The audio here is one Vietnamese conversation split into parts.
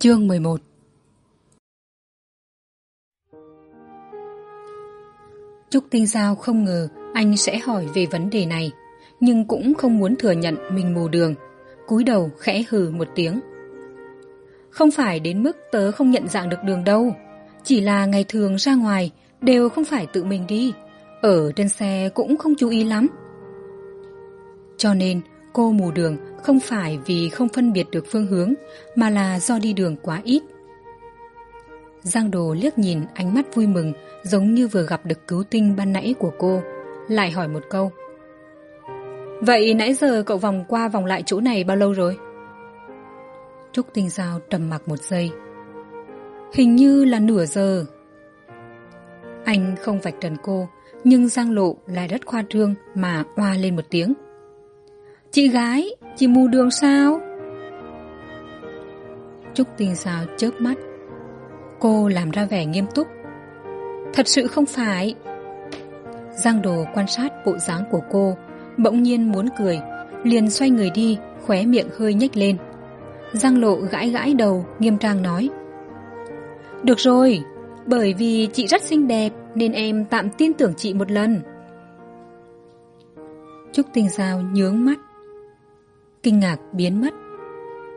Chương mười một Trúc Tinh Giao không ngờ anh sẽ hỏi về vấn đề này, nhưng cũng không muốn thừa nhận mình mù đường, cúi đầu khẽ hừ một tiếng. Không phải đến mức tớ không nhận dạng được đường đâu, chỉ là ngày thường ra ngoài đều không phải tự mình đi, ở trên xe cũng không chú ý lắm. Cho nên cô mù đường không phải vì không phân biệt được phương hướng, mà là do đi đường quá ít. Giang Đồ liếc nhìn ánh mắt vui mừng giống như vừa gặp được cứu tinh ban nãy của cô, lại hỏi một câu. Vậy nãy giờ cậu vòng qua vòng lại chỗ này bao lâu rồi? Trúc Tinh Giao trầm mặc một giây. Hình như là nửa giờ. Anh không vạch trần cô, nhưng Giang Lộ lại rất khoa trương mà oa lên một tiếng. Chị gái, chị mù đường sao? Trúc Tinh Giao chớp mắt. Cô làm ra vẻ nghiêm túc. Thật sự không phải. Giang Đồ quan sát bộ dáng của cô, bỗng nhiên muốn cười, liền xoay người đi, khóe miệng hơi nhếch lên. Giang Lộ gãi gãi đầu, nghiêm trang nói. Được rồi, bởi vì chị rất xinh đẹp nên em tạm tin tưởng chị một lần. Trúc Tinh Giao nhướng mắt. Kinh ngạc biến mất.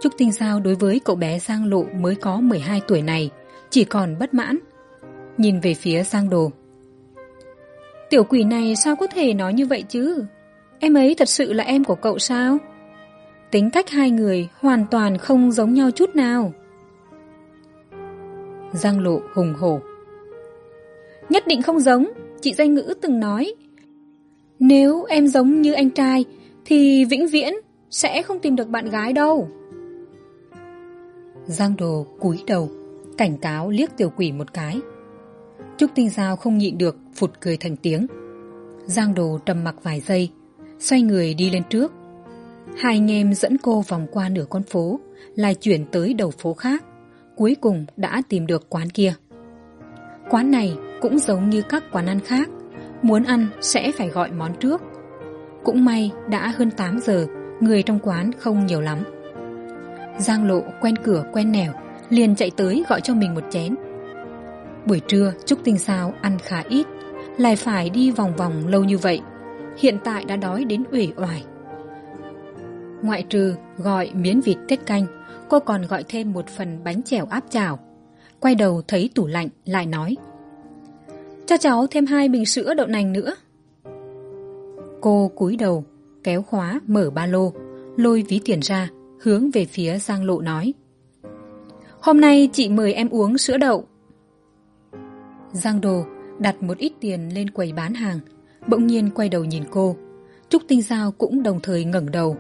Trúc Tinh Giao đối với cậu bé Giang Lộ mới có hai tuổi này, chỉ còn bất mãn. Nhìn về phía Giang Đồ. Tiểu quỷ này sao có thể nói như vậy chứ? Em ấy thật sự là em của cậu sao? Tính cách hai người hoàn toàn không giống nhau chút nào. Giang Lộ hùng hổ. Nhất định không giống, chị danh ngữ từng nói. Nếu em giống như anh trai, thì vĩnh viễn sẽ không tìm được bạn gái đâu. Giang Đồ cúi đầu, cảnh cáo liếc tiểu quỷ một cái. Trúc Tinh Giao không nhịn được, phụt cười thành tiếng. Giang Đồ trầm mặc vài giây, xoay người đi lên trước. Hai anh em dẫn cô vòng qua nửa con phố, lại chuyển tới đầu phố khác. Cuối cùng đã tìm được quán kia. Quán này cũng giống như các quán ăn khác, muốn ăn sẽ phải gọi món trước. Cũng may đã hơn tám giờ, người trong quán không nhiều lắm. Giang lộ quen cửa quen nẻo, liền chạy tới gọi cho mình một chén. Buổi trưa, Trúc Tinh Sao ăn khá ít, lại phải đi vòng vòng lâu như vậy. Hiện tại đã đói đến uể oải. Ngoại trừ gọi miến vịt tiết canh, cô còn gọi thêm một phần bánh chèo áp chảo. Quay đầu thấy tủ lạnh, lại nói. Cho cháu thêm hai bình sữa đậu nành nữa. Cô cúi đầu, kéo khóa, mở ba lô, lôi ví tiền ra, hướng về phía Giang Lộ nói. Hôm nay chị mời em uống sữa đậu. Giang Đồ đặt một ít tiền lên quầy bán hàng, bỗng nhiên quay đầu nhìn cô. Trúc Tinh Giao cũng đồng thời ngẩng đầu.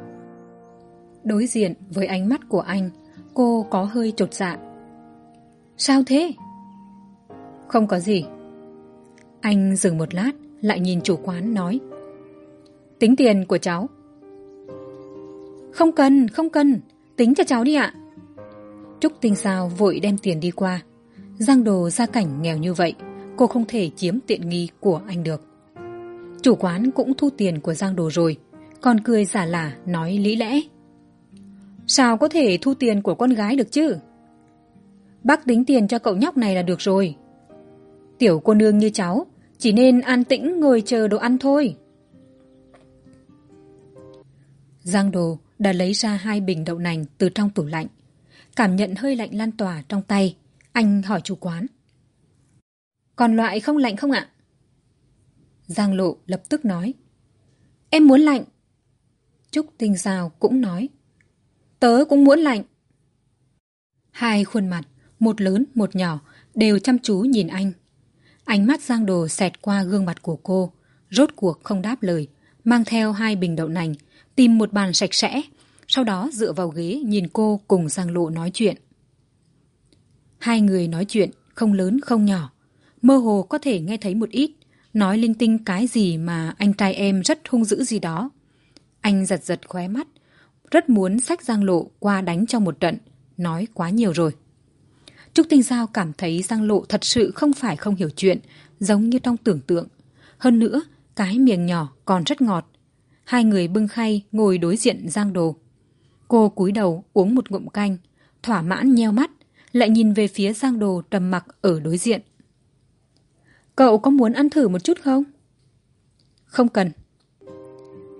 Đối diện với ánh mắt của anh, cô có hơi chột dạ. Sao thế? Không có gì. Anh dừng một lát, lại nhìn chủ quán nói. Tính tiền của cháu. Không cần, không cần, tính cho cháu đi ạ. Trúc Tinh Sao vội đem tiền đi qua. Giang đồ gia cảnh nghèo như vậy, cô không thể chiếm tiện nghi của anh được. Chủ quán cũng thu tiền của Giang đồ rồi, còn cười giả lả nói lý lẽ. Sao có thể thu tiền của con gái được chứ? Bác tính tiền cho cậu nhóc này là được rồi. Tiểu cô nương như cháu, chỉ nên an tĩnh ngồi chờ đồ ăn thôi. Giang đồ đã lấy ra hai bình đậu nành từ trong tủ lạnh. Cảm nhận hơi lạnh lan tỏa trong tay, anh hỏi chủ quán. Còn loại không lạnh không ạ? Giang lộ lập tức nói. Em muốn lạnh. Trúc Tinh Giao cũng nói. Tớ cũng muốn lạnh. Hai khuôn mặt, một lớn một nhỏ, đều chăm chú nhìn anh. Ánh mắt Giang Đồ xẹt qua gương mặt của cô, rốt cuộc không đáp lời, mang theo hai bình đậu nành, tìm một bàn sạch sẽ, sau đó dựa vào ghế nhìn cô cùng Giang Lộ nói chuyện. Hai người nói chuyện, không lớn không nhỏ, mơ hồ có thể nghe thấy một ít, nói linh tinh cái gì mà anh trai em rất hung dữ gì đó. Anh giật giật khóe mắt, rất muốn sách Giang Lộ qua đánh cho một trận, nói quá nhiều rồi. Trúc Tinh Giao cảm thấy Giang Lộ thật sự không phải không hiểu chuyện, giống như trong tưởng tượng. Hơn nữa, cái miệng nhỏ còn rất ngọt. Hai người bưng khay ngồi đối diện Giang Đồ. Cô cúi đầu uống một ngụm canh, thỏa mãn nheo mắt, lại nhìn về phía giang đồ trầm mặc ở đối diện. Cậu có muốn ăn thử một chút không? Không cần.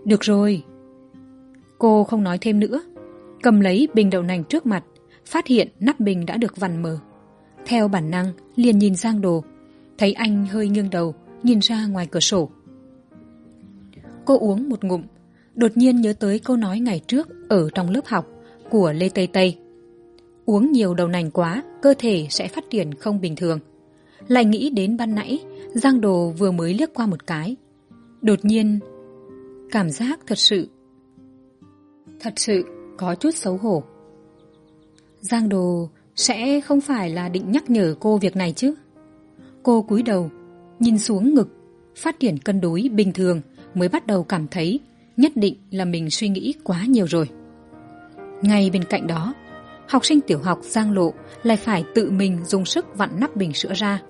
Được rồi. Cô không nói thêm nữa cầm lấy bình đậu nành trước mặt phát hiện nắp bình đã được vằn mờ theo bản năng liền nhìn giang đồ thấy anh hơi nghiêng đầu nhìn ra ngoài cửa sổ cô uống một ngụm. Đột nhiên nhớ tới câu nói ngày trước ở trong lớp học của lê tây tây. Uống nhiều đầu nành quá, cơ thể sẽ phát triển không bình thường. Lại nghĩ đến ban nãy, giang đồ vừa mới liếc qua một cái. Đột nhiên, cảm giác thật sự thật sự có chút xấu hổ. Giang đồ sẽ không phải là định nhắc nhở cô việc này chứ? Cô cúi đầu, nhìn xuống ngực, phát triển cân đối bình thường mới bắt đầu cảm thấy nhất định là mình suy nghĩ quá nhiều rồi. Ngay bên cạnh đó, học sinh tiểu học giang lộ lại phải tự mình dùng sức vặn nắp bình sữa ra,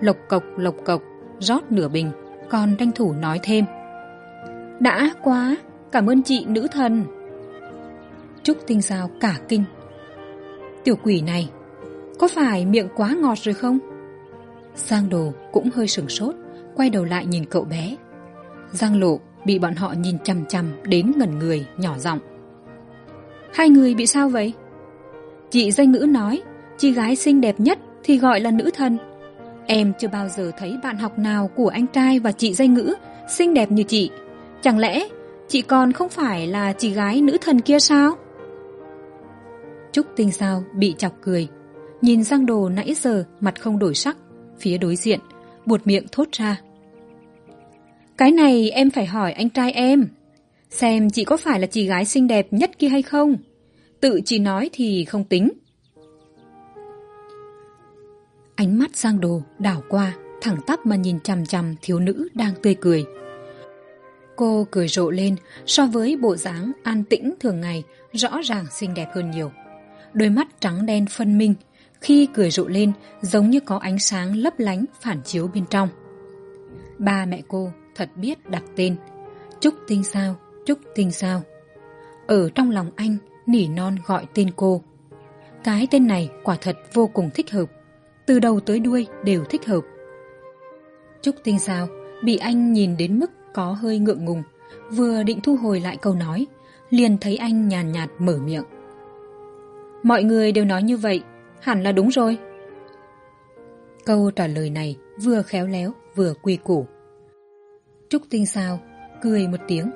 lộc cộc lộc cộc, rót nửa bình, còn tranh thủ nói thêm. Đã quá, cảm ơn chị, nữ thần. Trúc tinh giao cả kinh. Tiểu quỷ này, có phải miệng quá ngọt rồi không? Giang đồ cũng hơi sửng sốt, quay đầu lại nhìn cậu bé giang lộ bị bọn họ nhìn chằm chằm đến ngẩn người, nhỏ giọng. Hai người bị sao vậy? Chị danh ngữ nói, chị gái xinh đẹp nhất thì gọi là nữ thần. Em chưa bao giờ thấy bạn học nào của anh trai và chị danh ngữ xinh đẹp như chị. Chẳng lẽ chị còn không phải là chị gái nữ thần kia sao? Trúc tinh sao bị chọc cười. Nhìn giang đồ nãy giờ mặt không đổi sắc, phía đối diện, buột miệng thốt ra cái này em phải hỏi anh trai em, xem chị có phải là chị gái xinh đẹp nhất kia hay không. Tự chị nói thì không tính. Ánh mắt giang đồ đảo qua, thẳng tắp mà nhìn chằm chằm thiếu nữ đang tươi cười. Cô cười rộ lên, so với bộ dáng an tĩnh thường ngày, rõ ràng xinh đẹp hơn nhiều. Đôi mắt trắng đen phân minh, khi cười rộ lên, giống như có ánh sáng lấp lánh phản chiếu bên trong. Ba mẹ cô thật biết đặt tên. Trúc tinh sao trúc tinh sao. Ở trong lòng anh, nỉ non gọi tên cô. Cái tên này quả thật vô cùng thích hợp. Từ đầu tới đuôi đều thích hợp. Trúc tinh sao, bị anh nhìn đến mức có hơi ngượng ngùng. Vừa định thu hồi lại câu nói, liền thấy anh nhàn nhạt mở miệng. Mọi người đều nói như vậy, hẳn là đúng rồi. Câu trả lời này vừa khéo léo vừa quy củ trúc tinh sao cười một tiếng.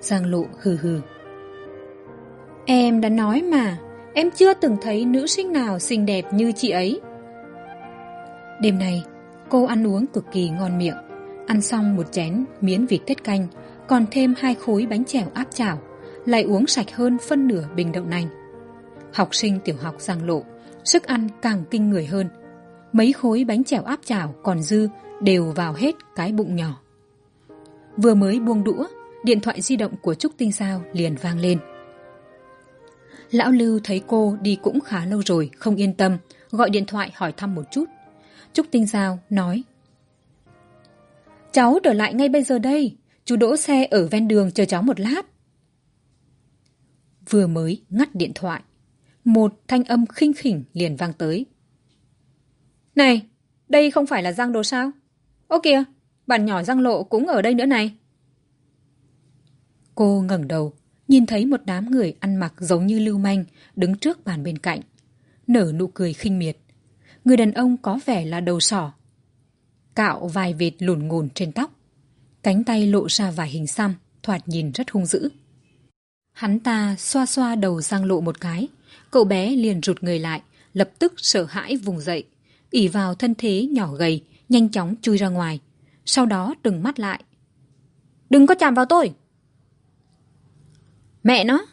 Giang lộ hừ hừ. Em đã nói mà, em chưa từng thấy nữ sinh nào xinh đẹp như chị ấy. Đêm nay, cô ăn uống cực kỳ ngon miệng, ăn xong một chén miến vịt tết canh, còn thêm hai khối bánh chèo áp chảo, lại uống sạch hơn phân nửa bình đậu nành. Học sinh tiểu học giang lộ, sức ăn càng kinh người hơn. Mấy khối bánh chèo áp chảo còn dư đều vào hết cái bụng nhỏ. Vừa mới buông đũa, điện thoại di động của trúc tinh sao liền vang lên. Lão lưu thấy cô đi cũng khá lâu rồi, không yên tâm, gọi điện thoại hỏi thăm một chút. Trúc tinh giao nói, cháu trở lại ngay bây giờ đây, chú đỗ xe ở ven đường chờ cháu một lát. Vừa mới ngắt điện thoại, một thanh âm khinh khỉnh liền vang tới. Này, đây không phải là giang đồ sao? Ô kìa, bạn nhỏ răng lộ cũng ở đây nữa này. Cô ngẩng đầu, nhìn thấy một đám người ăn mặc giống như lưu manh, đứng trước bàn bên cạnh, nở nụ cười khinh miệt. Người đàn ông có vẻ là đầu sỏ, cạo vài vệt lùn ngùn trên tóc, cánh tay lộ ra vài hình xăm, thoạt nhìn rất hung dữ. Hắn ta xoa xoa đầu giang lộ một cái, cậu bé liền rụt người lại, lập tức sợ hãi vùng dậy, ỉ vào thân thế nhỏ gầy nhanh chóng chui ra ngoài. Sau đó trừng mắt lại. Đừng có chạm vào tôi. Mẹ nó,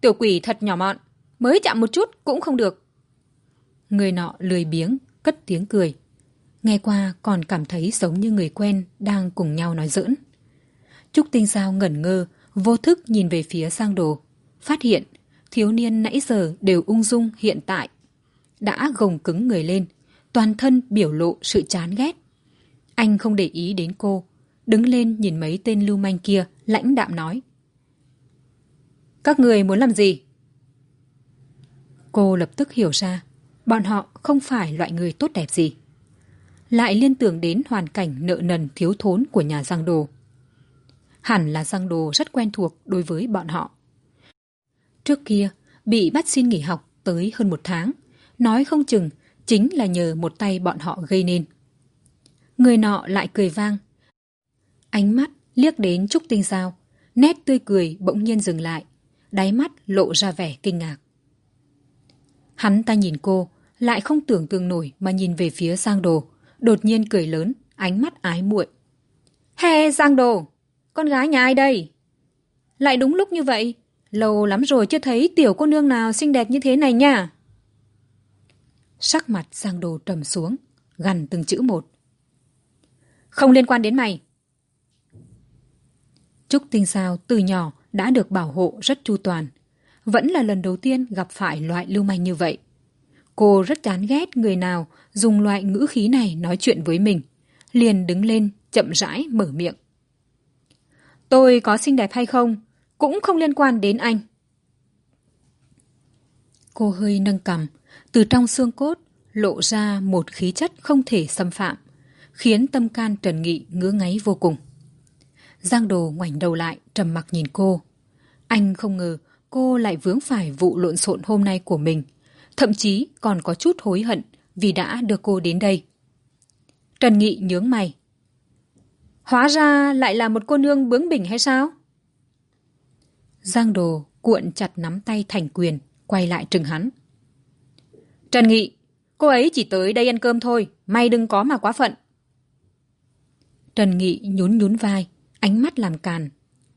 tiểu quỷ thật nhỏ mọn, mới chạm một chút cũng không được. Người nọ lười biếng, cất tiếng cười. Nghe qua còn cảm thấy giống như người quen đang cùng nhau nói giỡn. Trúc tinh giao ngẩn ngơ, vô thức nhìn về phía sang đồ. Phát hiện, thiếu niên nãy giờ đều ung dung hiện tại. Đã gồng cứng người lên, toàn thân biểu lộ sự chán ghét anh không để ý đến cô. Đứng lên nhìn mấy tên lưu manh kia, lãnh đạm nói. Các người muốn làm gì? Cô lập tức hiểu ra, bọn họ không phải loại người tốt đẹp gì. Lại liên tưởng đến hoàn cảnh nợ nần thiếu thốn của nhà giang đồ. Hẳn là giang đồ rất quen thuộc đối với bọn họ. Trước kia, bị bắt xin nghỉ học tới hơn một tháng, nói không chừng chính là nhờ một tay bọn họ gây nên người nọ lại cười vang. Ánh mắt liếc đến trúc tinh giao, nét tươi cười bỗng nhiên dừng lại, đáy mắt lộ ra vẻ kinh ngạc. Hắn ta nhìn cô, lại không tưởng tượng nổi mà nhìn về phía giang đồ, đột nhiên cười lớn, ánh mắt ái muội. He giang đồ, con gái nhà ai đây? Lại đúng lúc như vậy, lâu lắm rồi chưa thấy tiểu cô nương nào xinh đẹp như thế này nha. Sắc mặt giang đồ trầm xuống, gằn từng chữ một không liên quan đến mày. Trúc tinh sao từ nhỏ đã được bảo hộ rất chu toàn. Vẫn là lần đầu tiên gặp phải loại lưu manh như vậy. Cô rất chán ghét người nào dùng loại ngữ khí này nói chuyện với mình. Liền đứng lên, chậm rãi mở miệng. Tôi có xinh đẹp hay không? Cũng không liên quan đến anh. Cô hơi nâng cằm từ trong xương cốt lộ ra một khí chất không thể xâm phạm khiến tâm can trần nghị ngứa ngáy vô cùng. Giang đồ ngoảnh đầu lại, trầm mặc nhìn cô. Anh không ngờ cô lại vướng phải vụ lộn xộn hôm nay của mình, thậm chí còn có chút hối hận vì đã đưa cô đến đây. Trần nghị nhướng mày. Hóa ra lại là một cô nương bướng bỉnh hay sao? Giang đồ cuộn chặt nắm tay thành quyền, quay lại trừng hắn. Trần nghị, cô ấy chỉ tới đây ăn cơm thôi, may đừng có mà quá phận trần nghị nhún nhún vai, ánh mắt làm càn,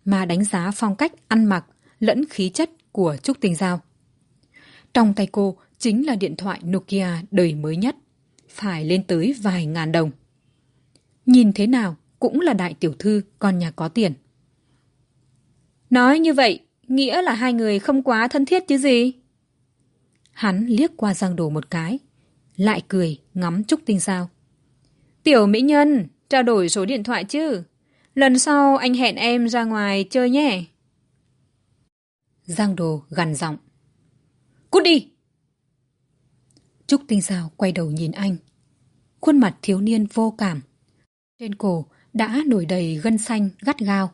mà đánh giá phong cách ăn mặc lẫn khí chất của trúc tình giao. Trong tay cô chính là điện thoại nokia đời mới nhất, phải lên tới vài ngàn đồng. Nhìn thế nào cũng là đại tiểu thư, con nhà có tiền. Nói như vậy, nghĩa là hai người không quá thân thiết chứ gì? Hắn liếc qua giang đồ một cái, lại cười ngắm trúc tinh sao tiểu mỹ nhân trao đổi số điện thoại chứ? Lần sau anh hẹn em ra ngoài chơi nhé. Giang đồ gằn giọng. Cút đi! Trúc tinh sao quay đầu nhìn anh. Khuôn mặt thiếu niên vô cảm. Trên cổ đã nổi đầy gân xanh gắt gao.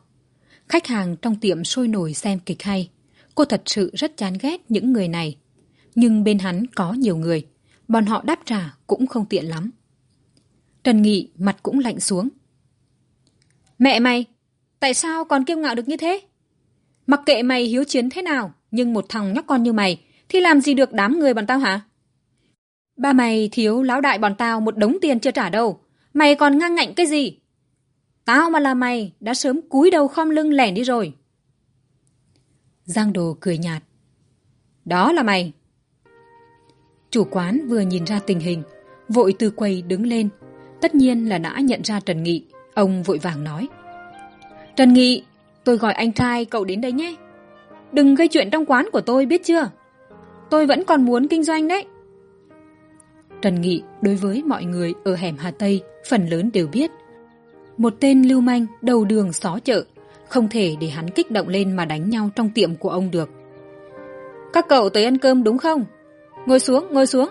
Khách hàng trong tiệm sôi nổi xem kịch hay. Cô thật sự rất chán ghét những người này. Nhưng bên hắn có nhiều người. Bọn họ đáp trả cũng không tiện lắm trần nghị mặt cũng lạnh xuống. Mẹ mày, tại sao còn kiêu ngạo được như thế? Mặc kệ mày hiếu chiến thế nào, nhưng một thằng nhóc con như mày, thì làm gì được đám người bọn tao hả? Ba mày thiếu lão đại bọn tao một đống tiền chưa trả đâu, mày còn ngang ngạnh cái gì? Tao mà là mày đã sớm cúi đầu khom lưng lẻn đi rồi. Giang đồ cười nhạt. Đó là mày. Chủ quán vừa nhìn ra tình hình, vội từ quầy đứng lên tất nhiên là đã nhận ra trần nghị. Ông vội vàng nói. Trần nghị, tôi gọi anh trai cậu đến đây nhé. Đừng gây chuyện trong quán của tôi, biết chưa? Tôi vẫn còn muốn kinh doanh đấy. Trần nghị đối với mọi người ở hẻm hà tây, phần lớn đều biết. Một tên lưu manh, đầu đường, xó chợ, không thể để hắn kích động lên mà đánh nhau trong tiệm của ông được. Các cậu tới ăn cơm đúng không? Ngồi xuống ngồi xuống.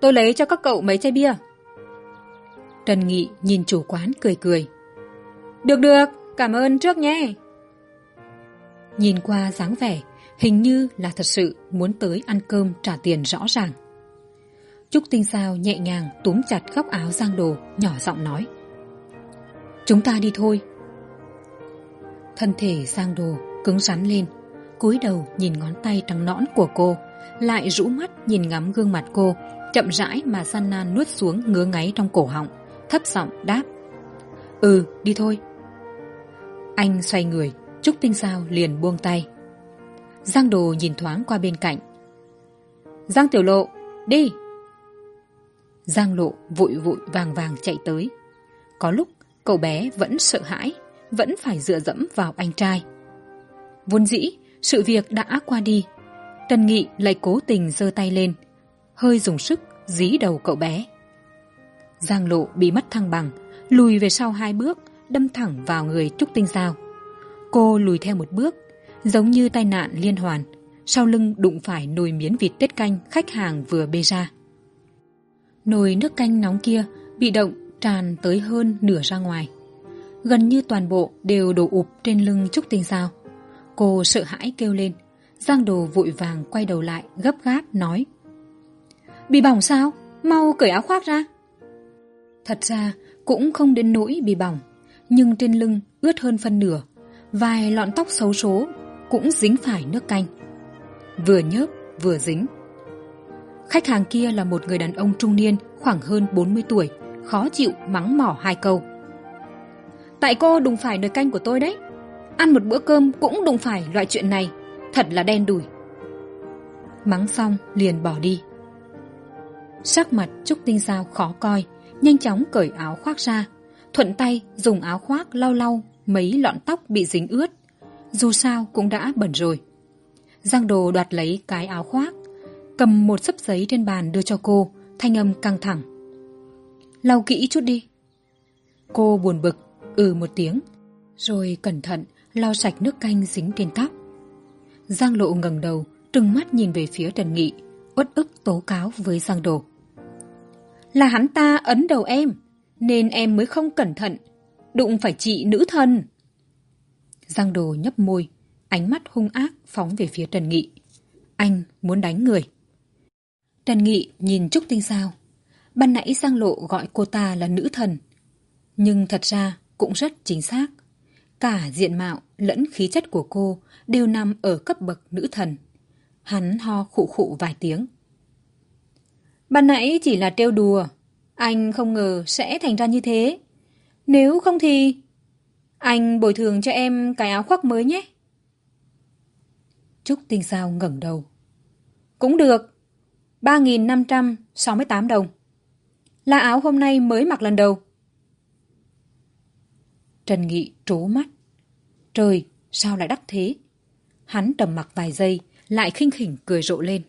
Tôi lấy cho các cậu mấy chai bia trần nghị nhìn chủ quán cười cười. Được được, cảm ơn trước nhé. Nhìn qua dáng vẻ, hình như là thật sự muốn tới ăn cơm trả tiền rõ ràng. Trúc tinh sao nhẹ nhàng túm chặt góc áo giang đồ, nhỏ giọng nói. Chúng ta đi thôi. Thân thể giang đồ cứng rắn lên, cúi đầu nhìn ngón tay trắng nõn của cô, lại rũ mắt nhìn ngắm gương mặt cô, chậm rãi mà gian nan nuốt xuống ngứa ngáy trong cổ họng thấp giọng đáp. Ừ đi thôi. Anh xoay người, trúc tinh sao liền buông tay. Giang đồ nhìn thoáng qua bên cạnh. Giang tiểu lộ, đi. Giang lộ vội vội vàng vàng chạy tới. Có lúc cậu bé vẫn sợ hãi, vẫn phải dựa dẫm vào anh trai. Vốn dĩ, sự việc đã qua đi. Tần nghị lại cố tình giơ tay lên, hơi dùng sức dí đầu cậu bé giang lộ bị mất thăng bằng, lùi về sau hai bước, đâm thẳng vào người trúc tinh giao. Cô lùi theo một bước, giống như tai nạn liên hoàn, sau lưng đụng phải nồi miến vịt tết canh khách hàng vừa bê ra. Nồi nước canh nóng kia bị động tràn tới hơn nửa ra ngoài. Gần như toàn bộ đều đổ ụp trên lưng trúc tinh sao cô sợ hãi kêu lên, giang đồ vội vàng quay đầu lại gấp gáp nói, bị bỏng sao? Mau cởi áo khoác ra thật ra, cũng không đến nỗi bị bỏng, nhưng trên lưng ướt hơn phân nửa, vài lọn tóc xấu số cũng dính phải nước canh. Vừa nhớp, vừa dính. Khách hàng kia là một người đàn ông trung niên khoảng hơn bốn mươi tuổi, khó chịu mắng mỏ hai câu. Tại cô đụng phải nồi canh của tôi đấy. Ăn một bữa cơm cũng đụng phải loại chuyện này. Thật là đen đủi. Mắng xong liền bỏ đi. Sắc mặt trúc tinh giao khó coi nhanh chóng cởi áo khoác ra, thuận tay dùng áo khoác lau lau mấy lọn tóc bị dính ướt. Dù sao cũng đã bẩn rồi. Giang đồ đoạt lấy cái áo khoác, cầm một sấp giấy trên bàn đưa cho cô, thanh âm căng thẳng. Lau kỹ chút đi. Cô buồn bực ừ một tiếng, rồi cẩn thận lau sạch nước canh dính trên tóc. Giang lộ ngẩng đầu, trừng mắt nhìn về phía trần nghị, uất ức tố cáo với giang đồ là hắn ta ấn đầu em, nên em mới không cẩn thận. Đụng phải chị nữ thân giang đồ nhấp môi, ánh mắt hung ác phóng về phía trần nghị. Anh muốn đánh người. Trần nghị nhìn trúc tinh sao. Ban nãy giang lộ gọi cô ta là nữ thần. Nhưng thật ra cũng rất chính xác. Cả diện mạo lẫn khí chất của cô đều nằm ở cấp bậc nữ thần. Hắn ho khụ khụ vài tiếng ban nãy chỉ là trêu đùa. Anh không ngờ sẽ thành ra như thế. Nếu không thì anh bồi thường cho em cái áo khoác mới nhé. Trúc tinh sao ngẩng đầu. Cũng được, ba nghìn năm trăm sáu mươi tám đồng. Là áo hôm nay mới mặc lần đầu. Trần nghị trố mắt. Trời, sao lại đắt thế? Hắn trầm mặc vài giây, lại khinh khỉnh cười rộ lên.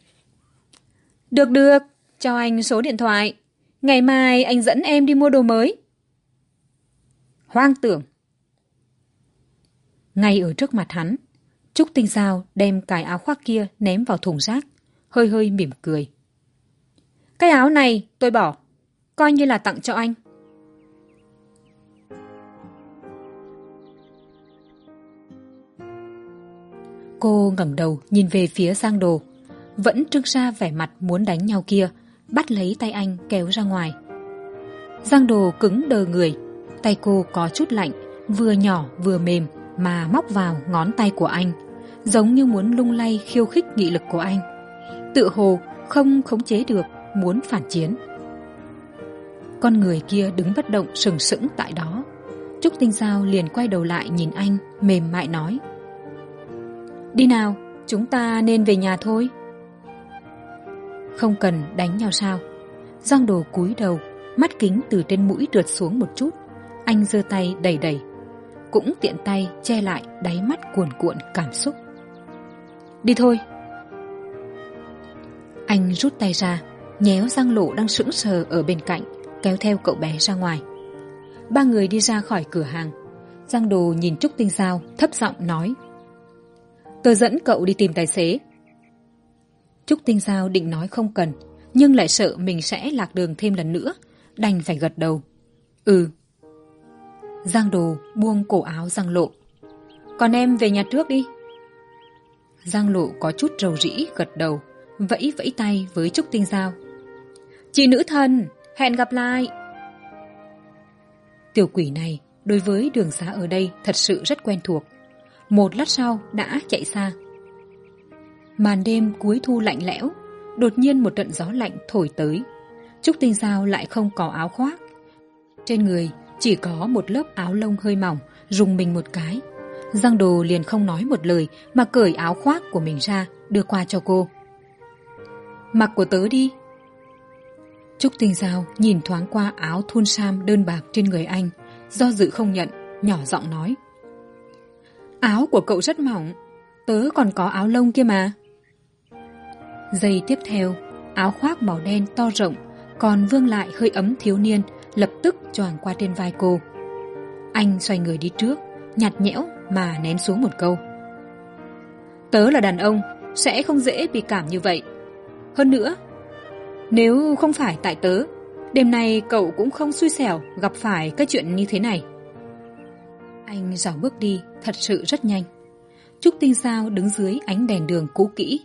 Được được cho anh số điện thoại. Ngày mai anh dẫn em đi mua đồ mới. Hoang tưởng. Ngay ở trước mặt hắn trúc tinh giao đem cái áo khoác kia ném vào thùng rác hơi hơi mỉm cười. Cái áo này tôi bỏ coi như là tặng cho anh. Cô ngẩng đầu nhìn về phía giang đồ vẫn trưng ra vẻ mặt muốn đánh nhau kia bắt lấy tay anh kéo ra ngoài. Giang đồ cứng đờ người, tay cô có chút lạnh, vừa nhỏ vừa mềm mà móc vào ngón tay của anh, giống như muốn lung lay khiêu khích nghị lực của anh. Tự hồ không khống chế được, muốn phản chiến. Con người kia đứng bất động sừng sững tại đó. Trúc tinh giao liền quay đầu lại nhìn anh, mềm mại nói, đi nào, chúng ta nên về nhà thôi không cần đánh nhau sao? Giang đồ cúi đầu, mắt kính từ trên mũi trượt xuống một chút. Anh giơ tay đẩy đẩy, cũng tiện tay che lại đáy mắt cuồn cuộn cảm xúc. Đi thôi. Anh rút tay ra, nhéo giang lộ đang sững sờ ở bên cạnh, kéo theo cậu bé ra ngoài. Ba người đi ra khỏi cửa hàng. Giang đồ nhìn trúc tinh giao, thấp giọng nói tôi dẫn cậu đi tìm tài xế trúc tinh giao định nói không cần, nhưng lại sợ mình sẽ lạc đường thêm lần nữa, đành phải gật đầu. Ừ. Giang đồ buông cổ áo giang lộ. Còn em về nhà trước đi. Giang lộ có chút rầu rĩ, gật đầu, vẫy vẫy tay với trúc tinh giao. Chị nữ thần, hẹn gặp lại. Tiểu quỷ này đối với đường xá ở đây thật sự rất quen thuộc. Một lát sau đã chạy xa màn đêm cuối thu lạnh lẽo, đột nhiên một trận gió lạnh thổi tới. Trúc tinh giao lại không có áo khoác. Trên người chỉ có một lớp áo lông hơi mỏng, rùng mình một cái. Giang đồ liền không nói một lời mà cởi áo khoác của mình ra, đưa qua cho cô. Mặc của tớ đi. Trúc tinh giao nhìn thoáng qua áo thun sam đơn bạc trên người anh, do dự không nhận, nhỏ giọng nói. Áo của cậu rất mỏng, tớ còn có áo lông kia mà giây tiếp theo, áo khoác màu đen to rộng, còn vương lại hơi ấm thiếu niên, lập tức choàng qua trên vai cô. Anh xoay người đi trước, nhạt nhẽo mà ném xuống một câu. Tớ là đàn ông, sẽ không dễ bị cảm như vậy. Hơn nữa, nếu không phải tại tớ, đêm nay cậu cũng không xui xẻo gặp phải cái chuyện như thế này. Anh dào bước đi thật sự rất nhanh. Trúc tinh sao đứng dưới ánh đèn đường cũ kỹ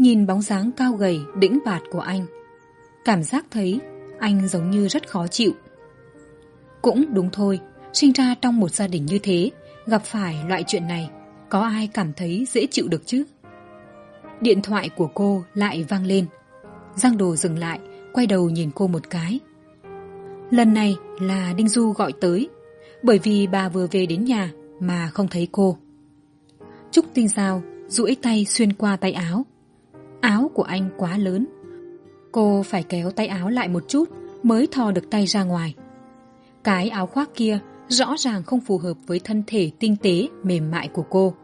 nhìn bóng dáng cao gầy, đĩnh bạt của anh. Cảm giác thấy anh giống như rất khó chịu. Cũng đúng thôi, sinh ra trong một gia đình như thế, gặp phải loại chuyện này, có ai cảm thấy dễ chịu được chứ? Điện thoại của cô lại vang lên. Giang đồ dừng lại, quay đầu nhìn cô một cái. Lần này là đinh du gọi tới, bởi vì bà vừa về đến nhà mà không thấy cô. Trúc tinh giao duỗi tay xuyên qua tay áo áo của anh quá lớn. Cô phải kéo tay áo lại một chút mới thò được tay ra ngoài. Cái áo khoác kia rõ ràng không phù hợp với thân thể tinh tế, mềm mại của cô.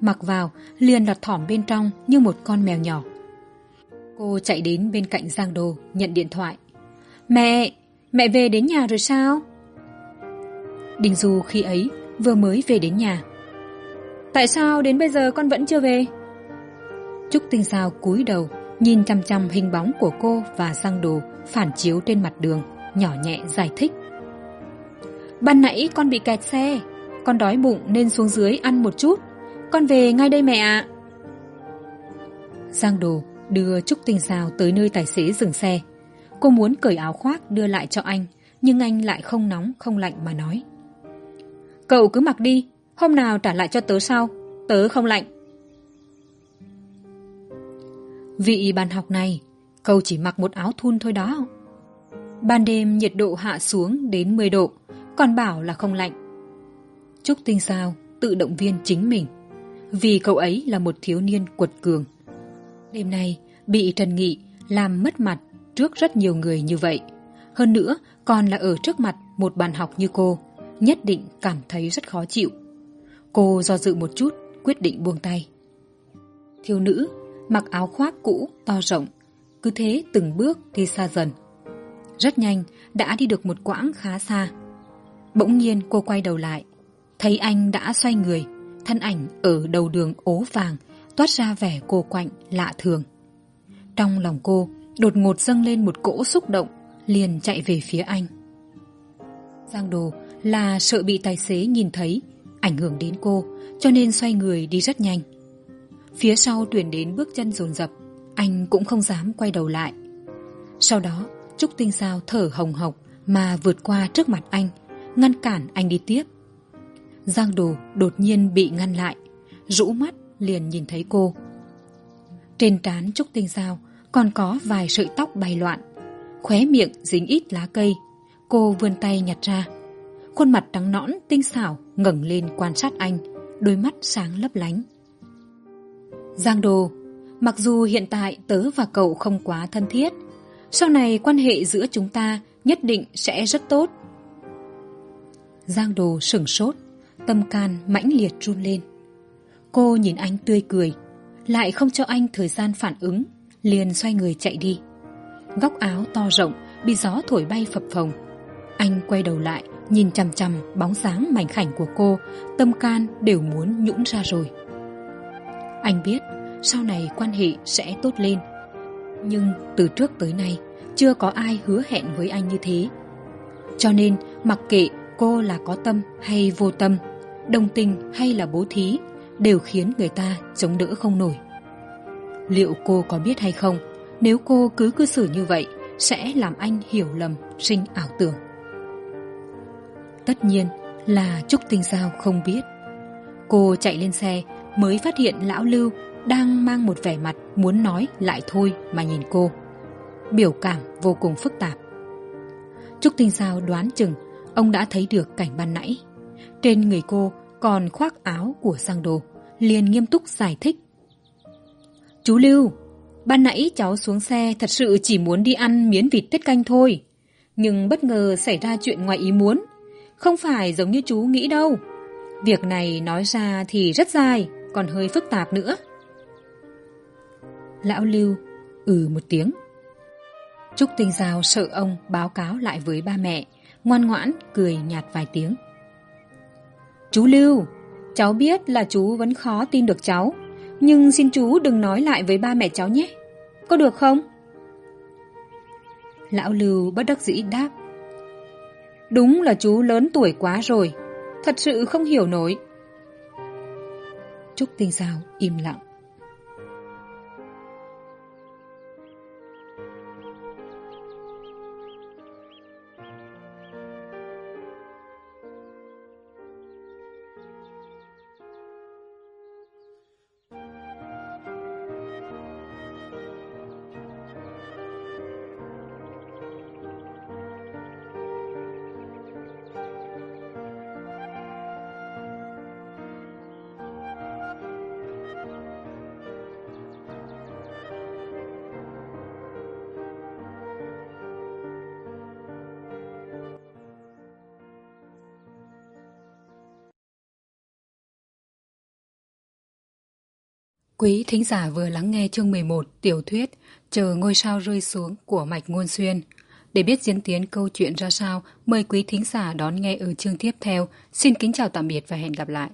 Mặc vào, liền lọt thỏm bên trong như một con mèo nhỏ. Cô chạy đến bên cạnh giang đồ nhận điện thoại. Mẹ mẹ về đến nhà rồi sao? Đình du khi ấy vừa mới về đến nhà. Tại sao đến bây giờ con vẫn chưa về? Trúc tinh sao cúi đầu, nhìn chăm chăm hình bóng của cô và giang đồ phản chiếu trên mặt đường, nhỏ nhẹ giải thích. Ban nãy con bị kẹt xe, con đói bụng nên xuống dưới ăn một chút. Con về ngay đây mẹ ạ. Giang đồ đưa trúc tinh sao tới nơi tài xế dừng xe. Cô muốn cởi áo khoác đưa lại cho anh, nhưng anh lại không nóng, không lạnh mà nói. Cậu cứ mặc đi, hôm nào trả lại cho tớ sau, tớ không lạnh vị bàn học này, cậu chỉ mặc một áo thun thôi đó. Ban đêm nhiệt độ hạ xuống đến mười độ, còn bảo là không lạnh. Trúc tinh sao tự động viên chính mình, vì cậu ấy là một thiếu niên quật cường. Đêm nay bị trần nghị làm mất mặt trước rất nhiều người như vậy. Hơn nữa, còn là ở trước mặt một bạn học như cô, nhất định cảm thấy rất khó chịu. Cô do dự một chút, quyết định buông tay. Thiếu nữ mặc áo khoác cũ, to rộng. Cứ thế từng bước đi xa dần. Rất nhanh, đã đi được một quãng khá xa. Bỗng nhiên cô quay đầu lại. Thấy anh đã xoay người. Thân ảnh ở đầu đường ố vàng, toát ra vẻ cô quạnh, lạ thường. Trong lòng cô, đột ngột dâng lên một cỗ xúc động, liền chạy về phía anh. Giang đồ là sợ bị tài xế nhìn thấy, ảnh hưởng đến cô, cho nên xoay người đi rất nhanh phía sau tuyển đến bước chân rồn rập anh cũng không dám quay đầu lại. Sau đó, trúc tinh sao thở hồng hộc mà vượt qua trước mặt anh, ngăn cản anh đi tiếp. Giang đồ đột nhiên bị ngăn lại, rũ mắt liền nhìn thấy cô. Trên trán trúc tinh sao còn có vài sợi tóc bay loạn, khóe miệng dính ít lá cây. Cô vươn tay nhặt ra, khuôn mặt trắng nõn tinh xảo ngẩng lên quan sát anh, đôi mắt sáng lấp lánh giang đồ mặc dù hiện tại tớ và cậu không quá thân thiết, sau này quan hệ giữa chúng ta nhất định sẽ rất tốt. Giang đồ sửng sốt, tâm can mãnh liệt run lên. Cô nhìn anh tươi cười, lại không cho anh thời gian phản ứng, liền xoay người chạy đi. Góc áo to rộng bị gió thổi bay phập phồng. Anh quay đầu lại, nhìn chằm chằm bóng dáng mảnh khảnh của cô, tâm can đều muốn nhũn ra rồi anh biết, sau này quan hệ sẽ tốt lên. Nhưng từ trước tới nay, chưa có ai hứa hẹn với anh như thế. Cho nên, mặc kệ cô là có tâm hay vô tâm, đồng tình hay là bố thí, đều khiến người ta chống đỡ không nổi. Liệu cô có biết hay không, nếu cô cứ cư xử như vậy, sẽ làm anh hiểu lầm, sinh ảo tưởng. Tất nhiên là trúc tinh giao không biết. Cô chạy lên xe mới phát hiện lão lưu đang mang một vẻ mặt muốn nói lại thôi mà nhìn cô. Biểu cảm vô cùng phức tạp. Trúc tinh sao đoán chừng ông đã thấy được cảnh ban nãy. Trên người cô còn khoác áo của sang đồ, liền nghiêm túc giải thích. Chú lưu, ban nãy cháu xuống xe thật sự chỉ muốn đi ăn miến vịt tiết canh thôi, nhưng bất ngờ xảy ra chuyện ngoài ý muốn. Không phải giống như chú nghĩ đâu. Việc này nói ra thì rất dài còn hơi phức tạp nữa. Lão lưu ừ một tiếng. Trúc tinh giao sợ ông báo cáo lại với ba mẹ, ngoan ngoãn cười nhạt vài tiếng. Chú lưu, cháu biết là chú vẫn khó tin được cháu, nhưng xin chú đừng nói lại với ba mẹ cháu nhé. Có được không? Lão lưu bất đắc dĩ đáp. Đúng là chú lớn tuổi quá rồi, thật sự không hiểu nổi trúc tinh giao im lặng. Quý thính giả vừa lắng nghe chương 11 tiểu thuyết Chờ ngôi sao rơi xuống của Mạch Ngôn Xuyên. Để biết diễn tiến câu chuyện ra sao, mời quý thính giả đón nghe ở chương tiếp theo. Xin kính chào tạm biệt và hẹn gặp lại.